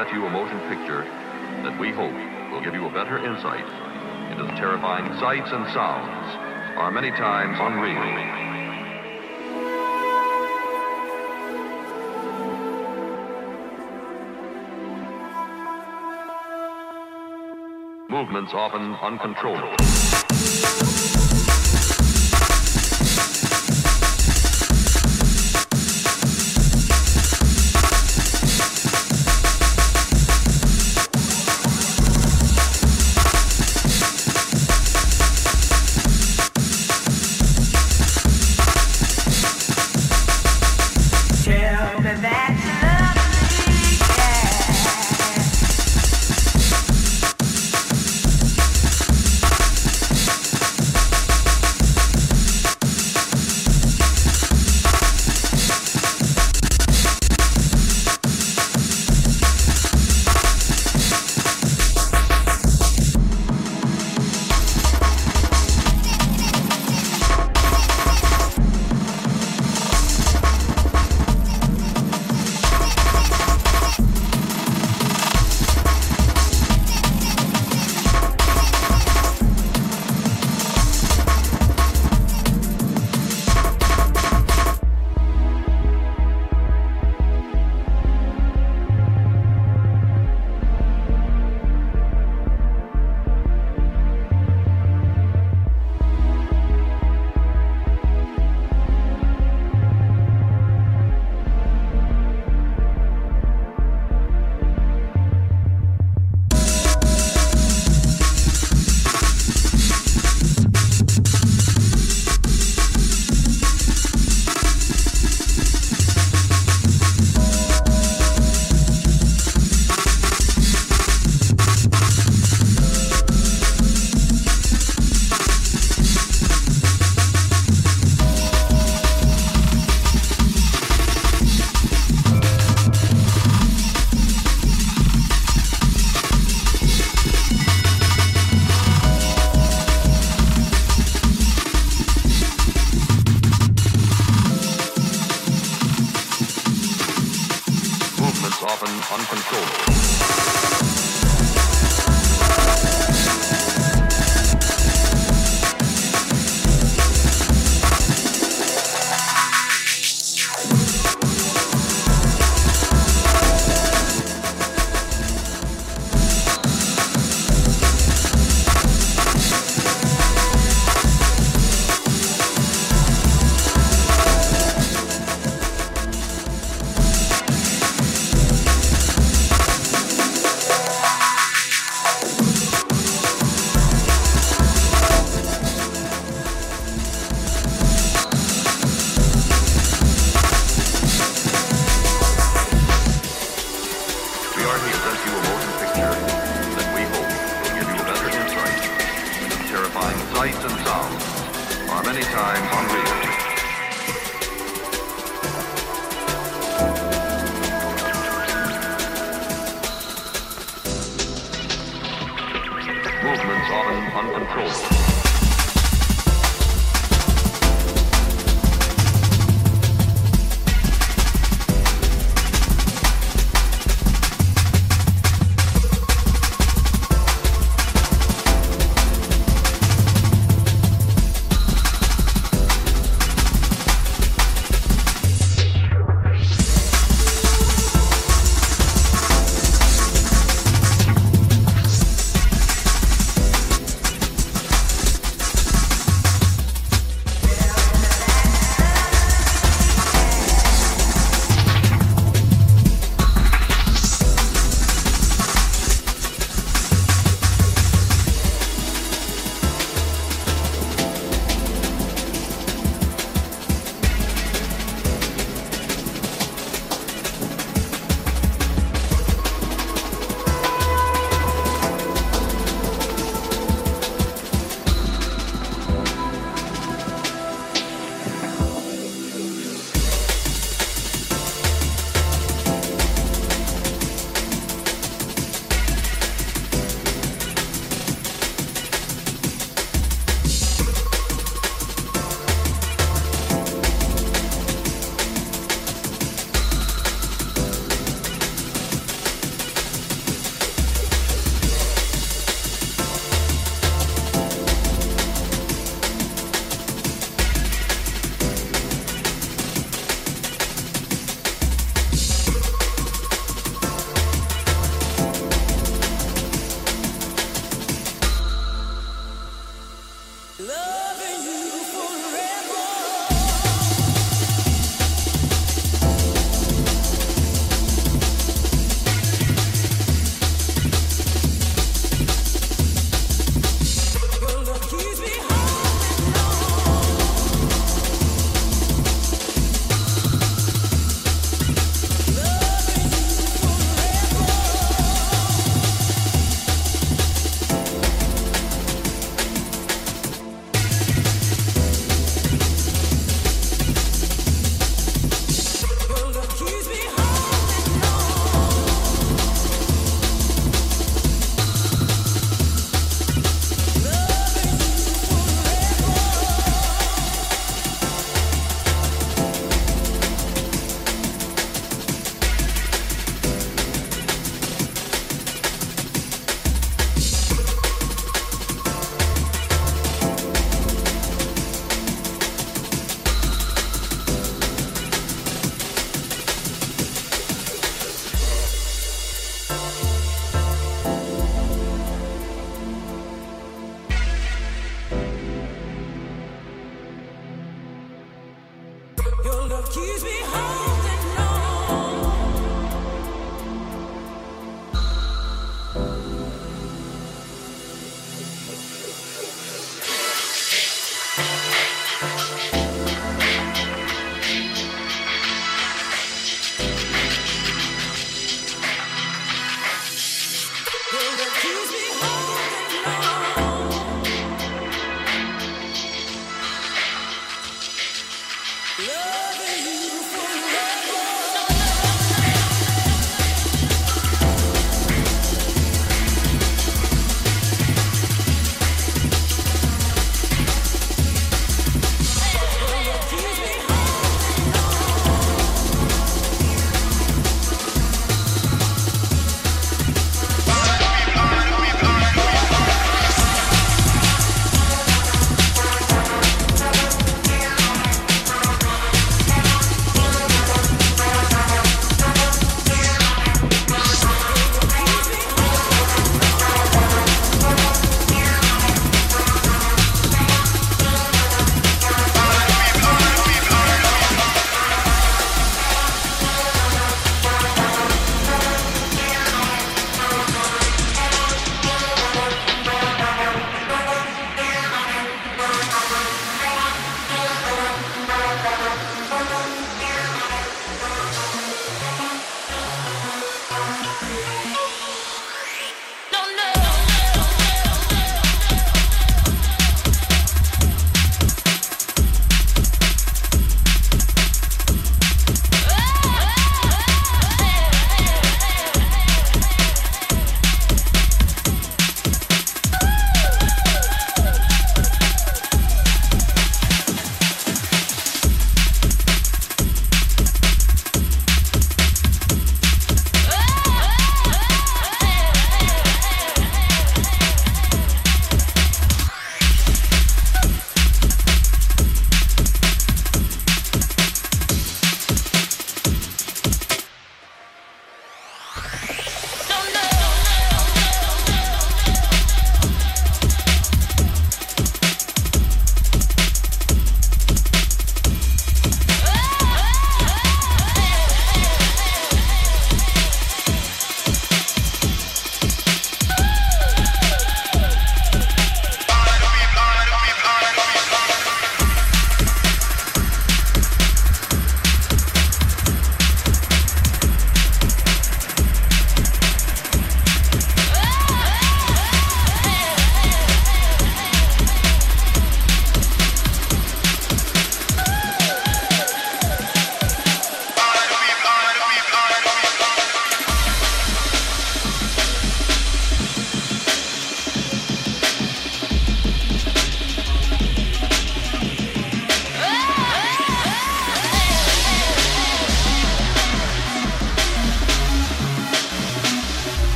present you a motion picture that we hope will give you a better insight into the terrifying sights and sounds are many times unreal. movements often uncontrollable. often uncontrollable.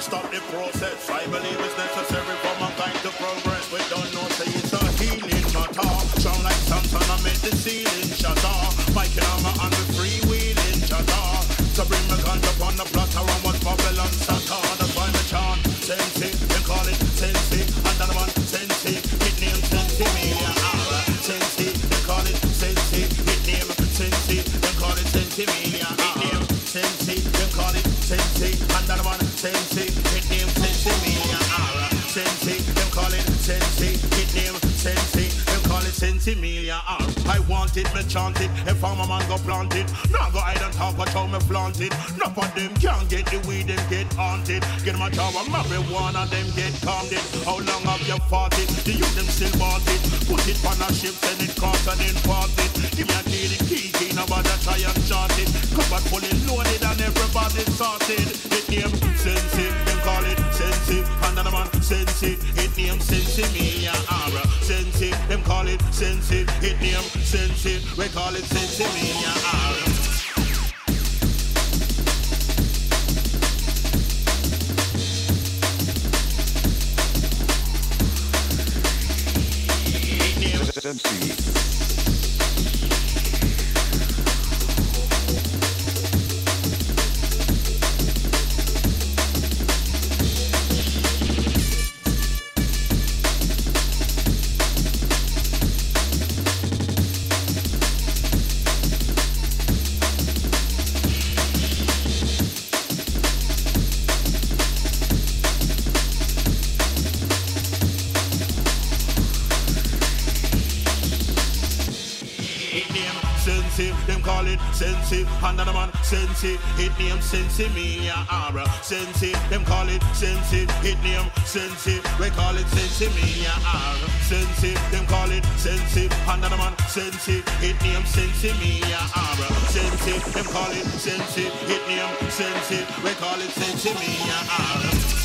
Stop the process. I believe it's the Sensi me aura Sensi, them call it Sensi Hit name Sensi, we call it Sensi me aura Sensi, them call it Sensi Under the man Sensi, hit name Sensi me aura Sensi, them call it Sensi Hit name Sensi, we call it Sensi me aura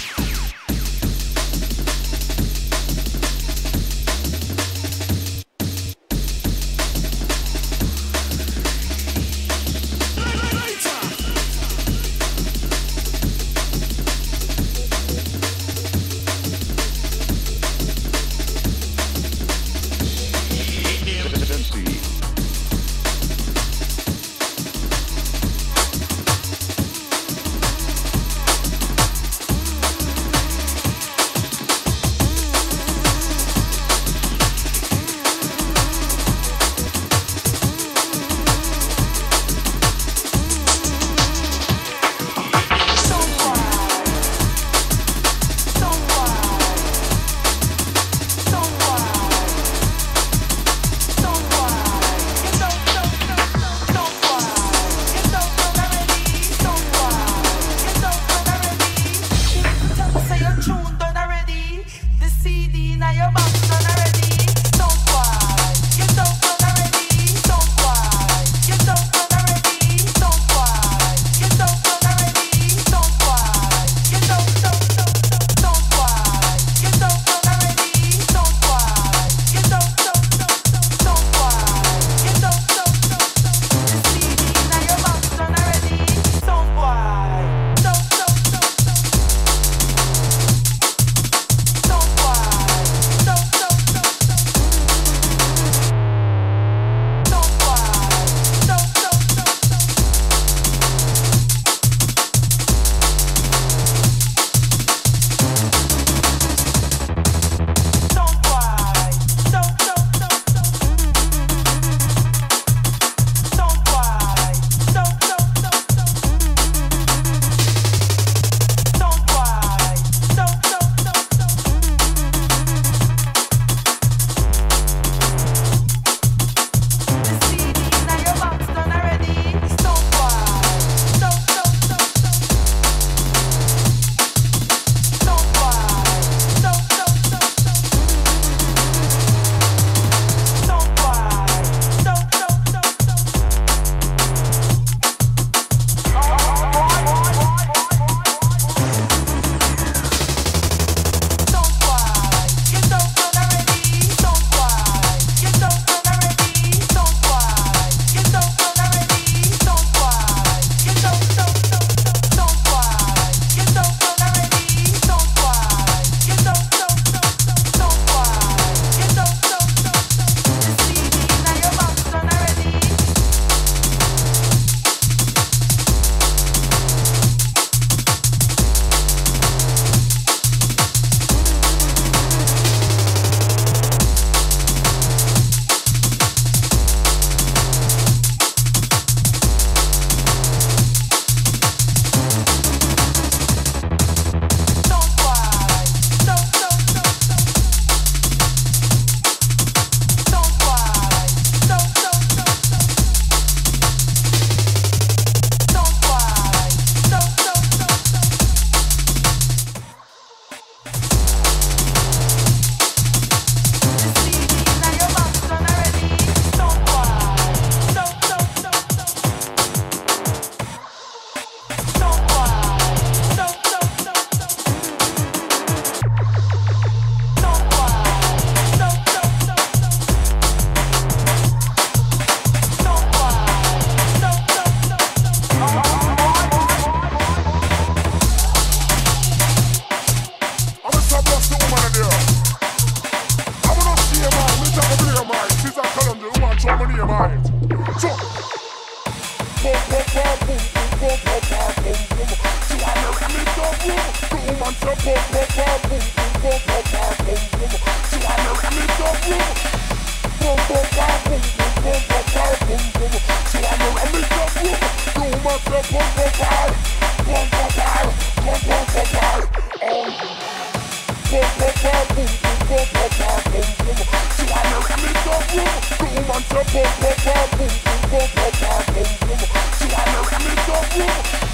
She wanna come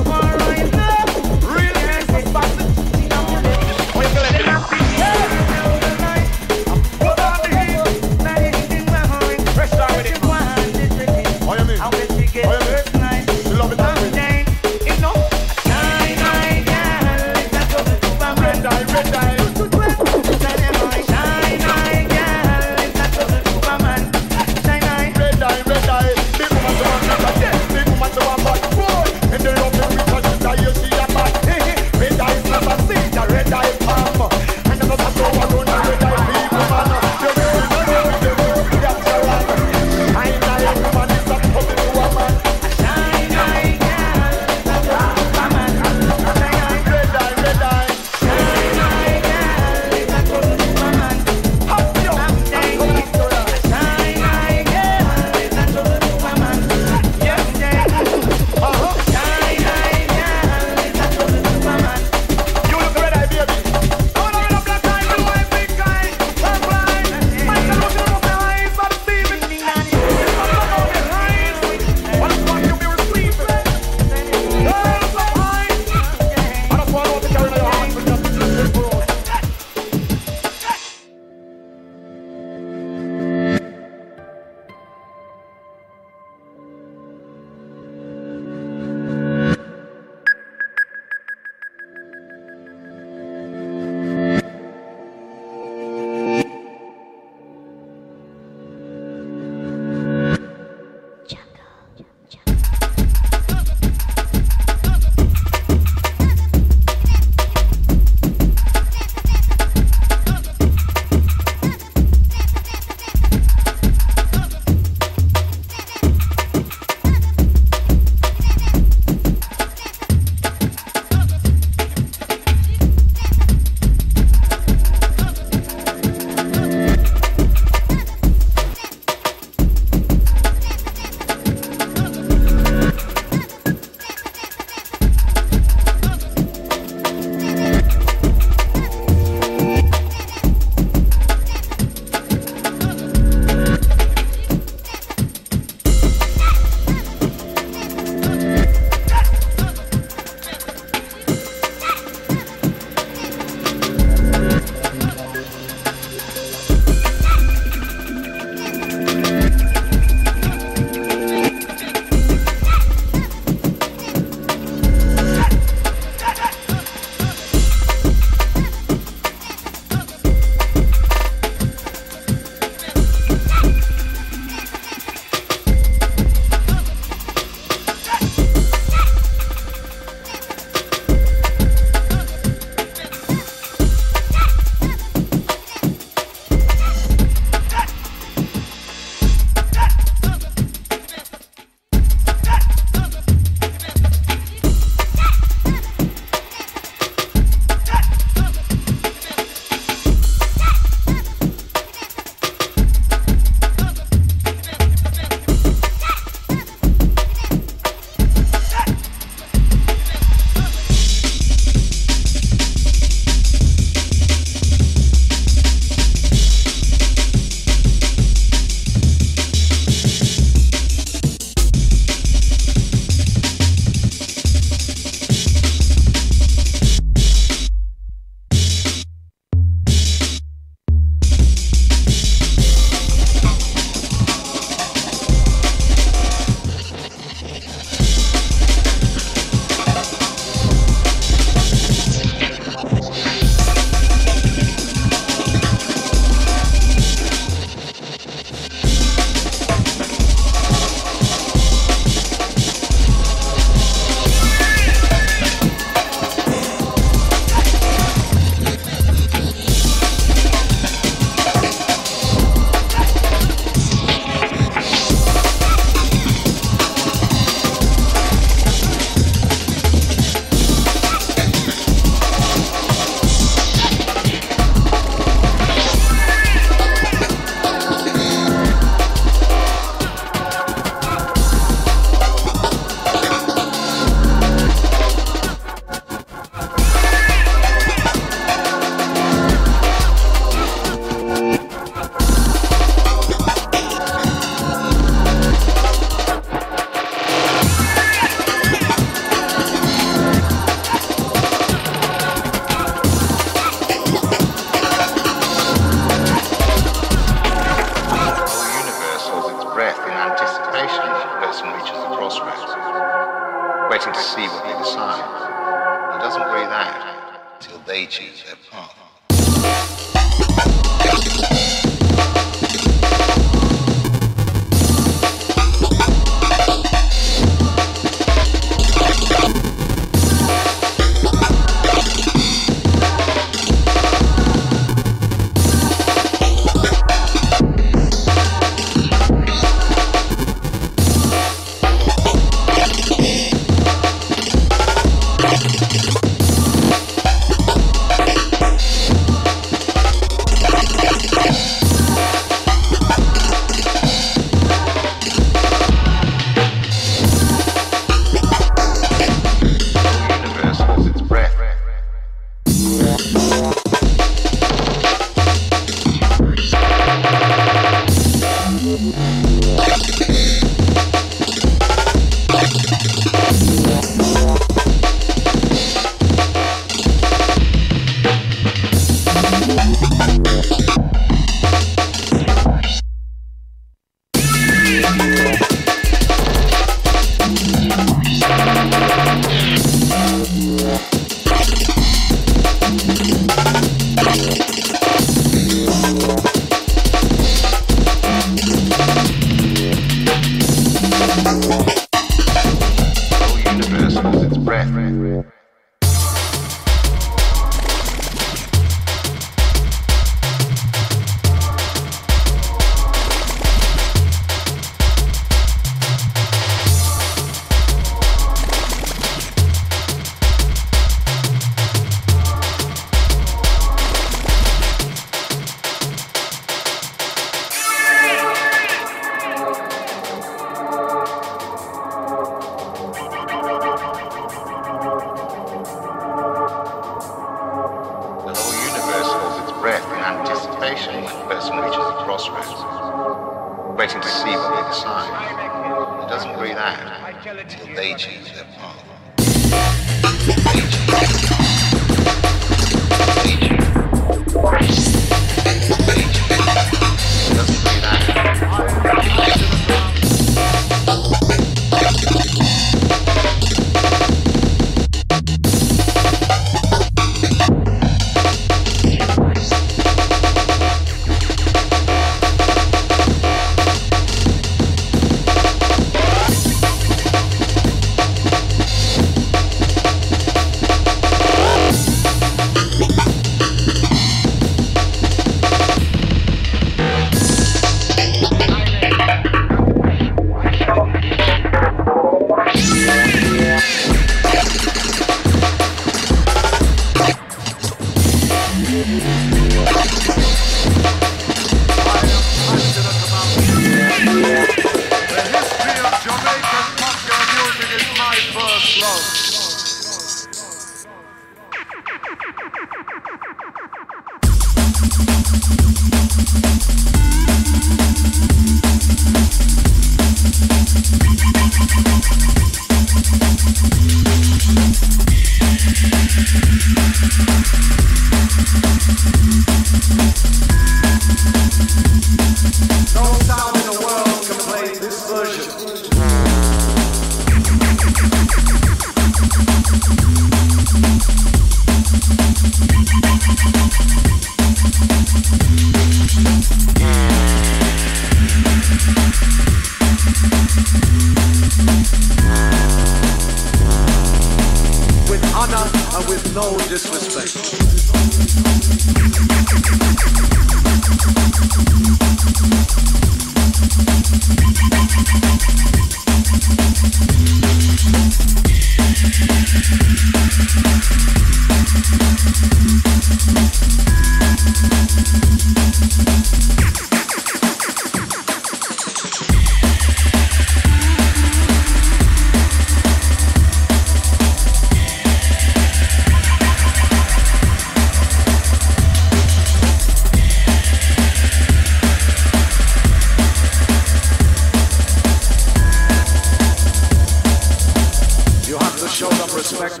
Show them respect.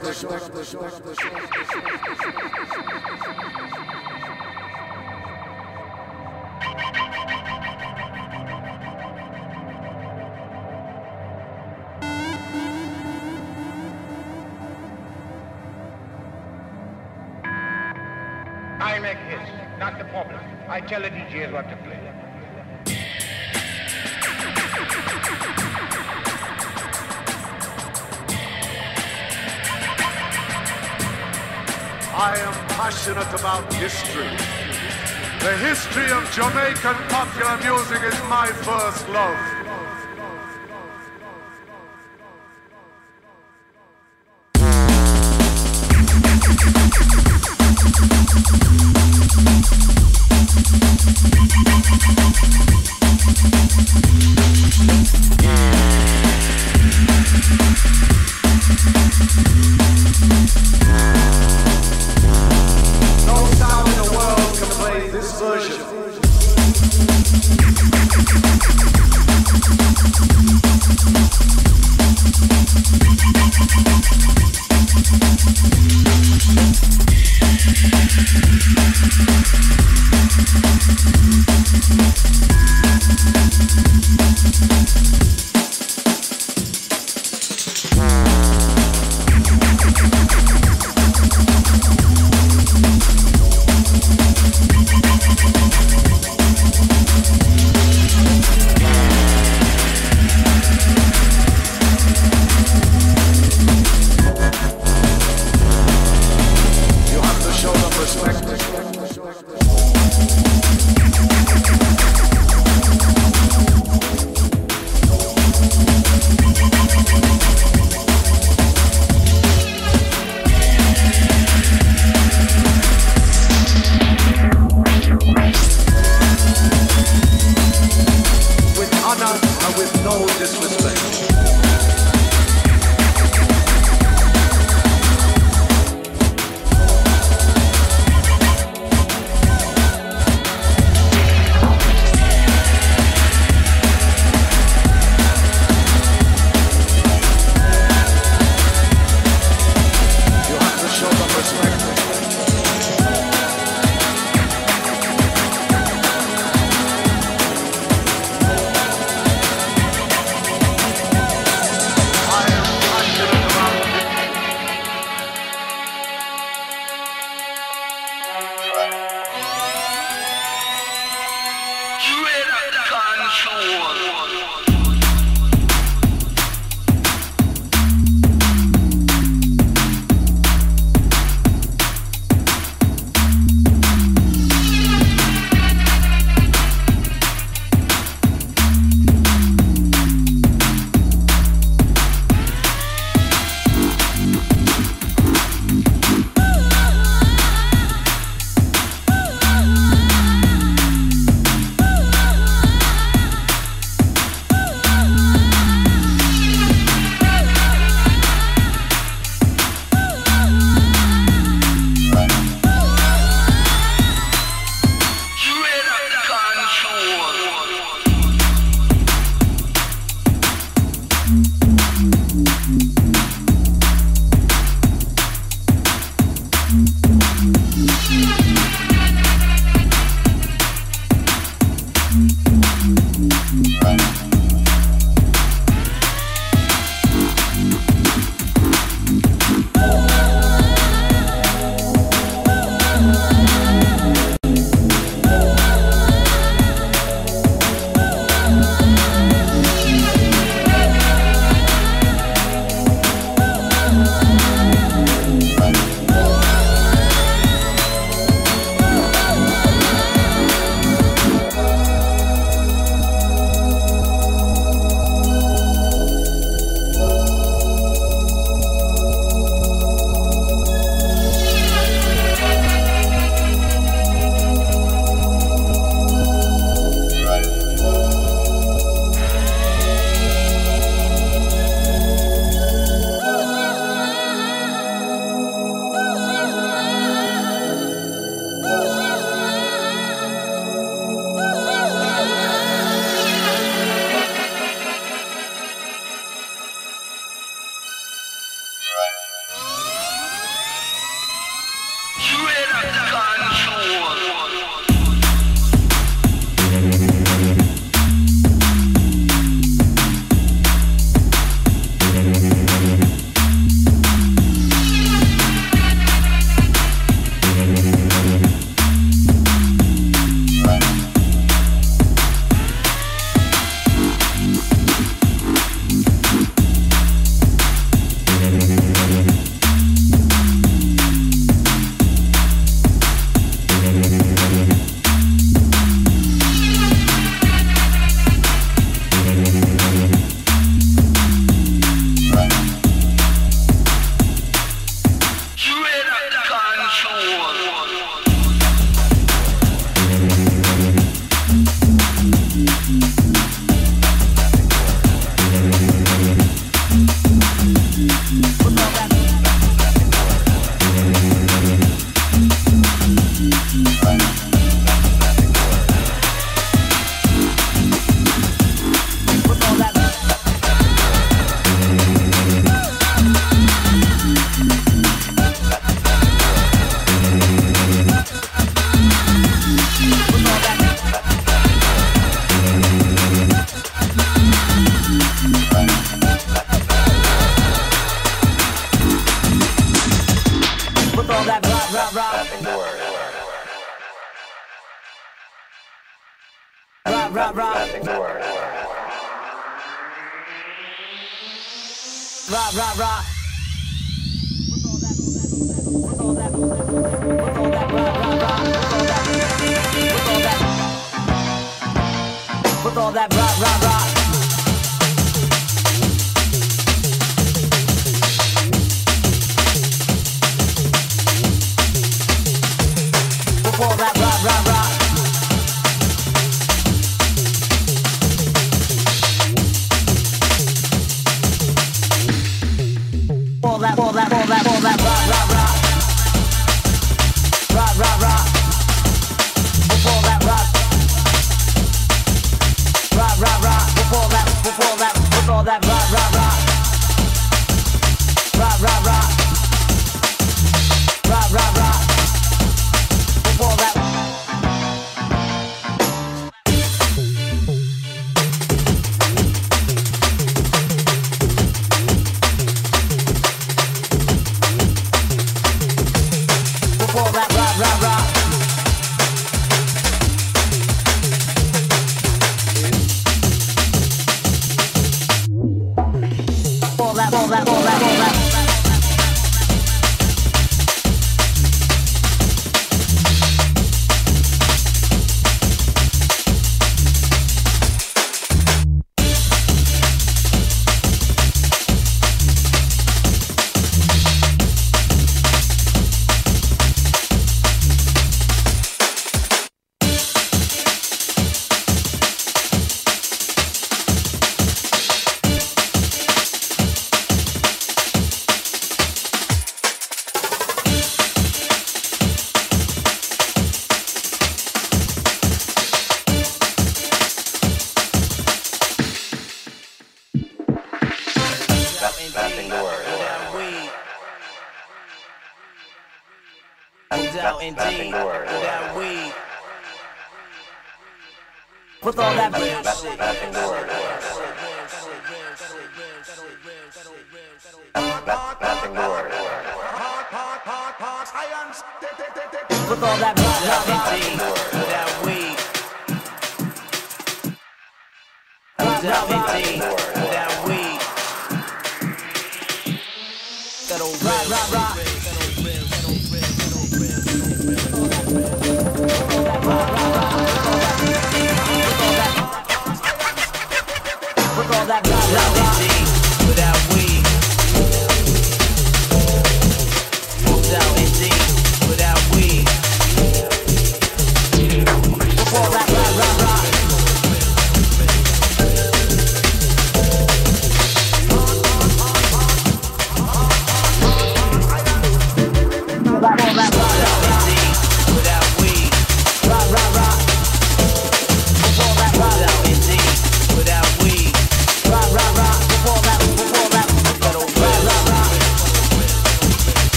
I make hits, not the problem. I tell the DJs what to play. I am passionate about history. The history of Jamaican popular music is my first love.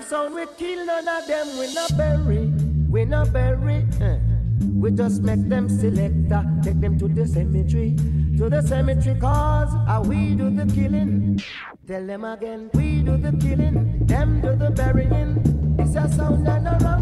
of sound, we kill none of them. We not bury, we not bury. Eh. We just make them selector, uh, take them to the cemetery, to the cemetery, cause uh, we do the killing. Tell them again, we do the killing, them do the burying. It's a sound and a wrong.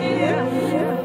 yeah. yeah.